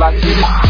Latina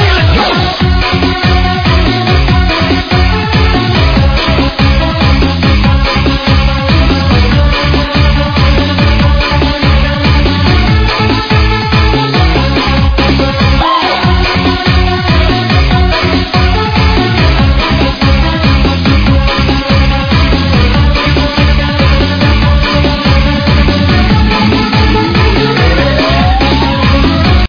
feeling